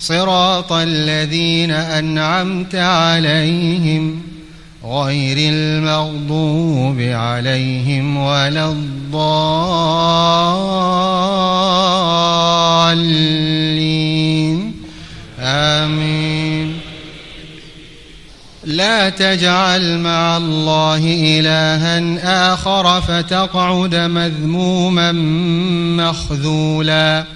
صراط الذين أنعمت عليهم غير المغضوب عليهم ولا الضالين. آمين. لا تجعل مع الله إلها آخر فتقعد مذموما مخذولا.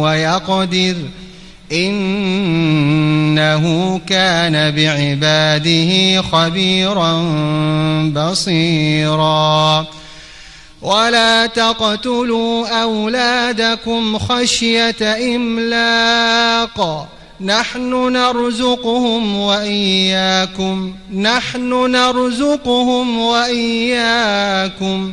ويقدر إنه كان بعباده خبيرا بصيرا. ولا تقتلوا أولادكم خشية إملاقا نحن نرزقهم وإياكم. نحن نرزقهم وإياكم.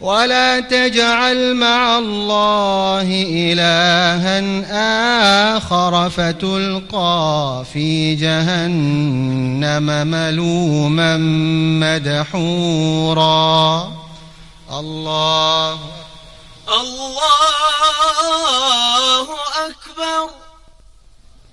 ولا تجعل مع الله إلها آخر فتلقى في جهنم ملوما مدحورا. الله الله أكبر.